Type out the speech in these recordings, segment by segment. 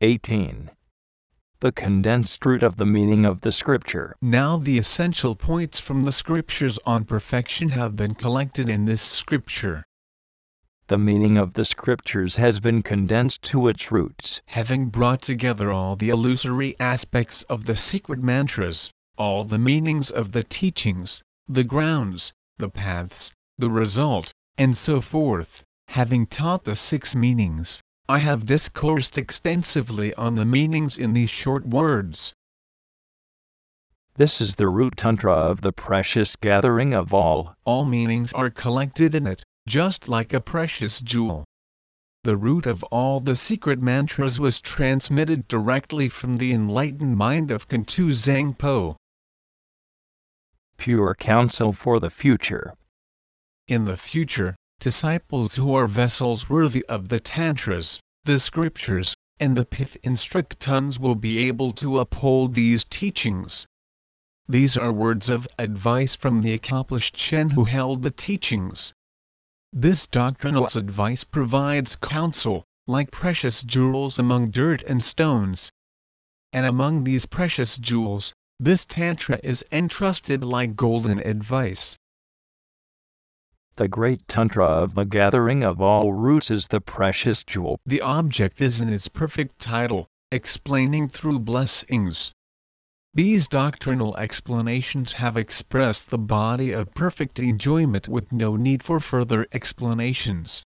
18. The condensed root of the meaning of the scripture. Now the essential points from the scriptures on perfection have been collected in this scripture. The meaning of the scriptures has been condensed to its roots. Having brought together all the illusory aspects of the secret mantras, all the meanings of the teachings, the grounds, the paths, the result, and so forth, having taught the six meanings, I have discoursed extensively on the meanings in these short words. This is the root tantra of the precious gathering of all. All meanings are collected in it, just like a precious jewel. The root of all the secret mantras was transmitted directly from the enlightened mind of Kuntu Zangpo. Pure counsel for the future. In the future, disciples who are vessels worthy of the tantras, the scriptures, and the pith instructons will be able to uphold these teachings. These are words of advice from the accomplished Shen who held the teachings. This doctrinal advice provides counsel, like precious jewels among dirt and stones. And among these precious jewels, this Tantra is entrusted like golden advice. The great tantra of the gathering of all roots is the precious jewel. The object is in its perfect title, explaining through blessings. These doctrinal explanations have expressed the body of perfect enjoyment with no need for further explanations.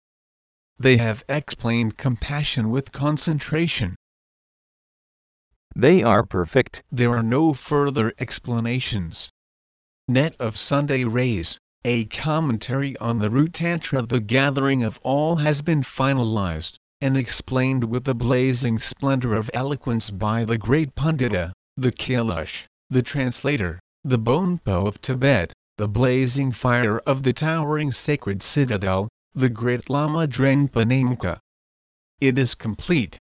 They have explained compassion with concentration. They are perfect. There are no further explanations. Net of Sunday Rays a commentary on the root tantra the gathering of all has been finalized, and explained with the blazing splendor of eloquence by the great Pandita, the Kailash, the translator, the Bonpo of Tibet, the blazing fire of the towering sacred citadel, the great Lama Drenpa Namka. It is complete.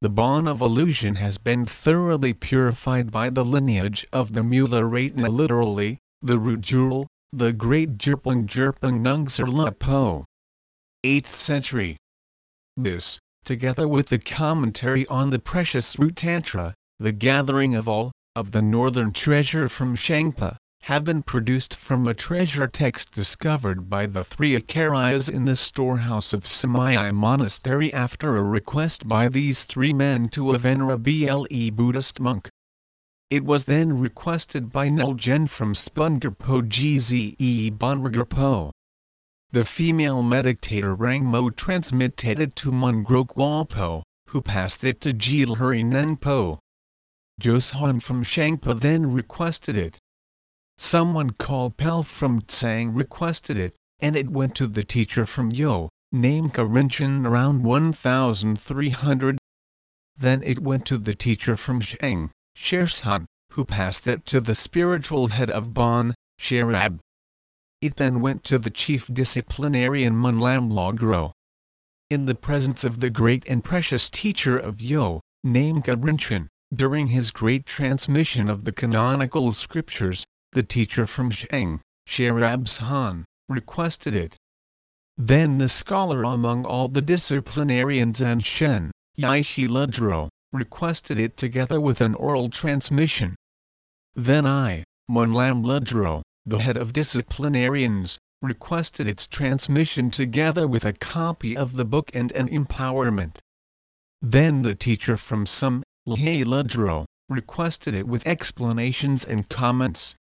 The bond of illusion has been thoroughly purified by the lineage of the Mula Ratna literally, the root jewel, the great Jerpung Jerpung Nungsar Po. 8th century. This, together with the commentary on the precious root Tantra, the gathering of all, of the northern treasure from Shangpa, have been produced from a treasure text discovered by the three Acharyas in the storehouse of Samaya Monastery after a request by these three men to a venerable Buddhist monk. It was then requested by Nulgen from Spungerpo Gze Bonragerpo. The female meditator Rangmo transmitted it to Mungrok Walpo, who passed it to Jilhuri. Joseon from Shangpa then requested it. Someone called Pel from Tsang requested it, and it went to the teacher from Yo, named Karinchen around 1300. Then it went to the teacher from Shang, Shersan, who passed it to the spiritual head of Bon, Sherab. It then went to the chief disciplinarian Munlam Logro. In the presence of the great and precious teacher of Yo, named Garinchen, during his great transmission of the canonical scriptures, the teacher from Shang, Sherab's Han, requested it. Then the scholar among all the disciplinarians and Shen, Yaishi Ludro, requested it together with an oral transmission. Then I, Munlam Ludro, the head of disciplinarians, requested its transmission together with a copy of the book and an empowerment. Then the teacher from some, Lhe Ludro, requested it with explanations and comments.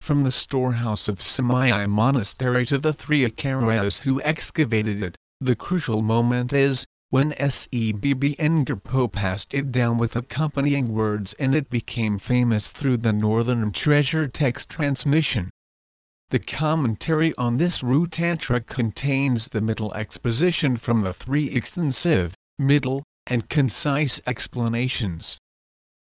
From the storehouse of Samaya Monastery to the three Acharyas who excavated it, the crucial moment is, when Sebb Ngerpo passed it down with accompanying words and it became famous through the Northern Treasure text transmission. The commentary on this root tantra contains the middle exposition from the three extensive, middle, and concise explanations.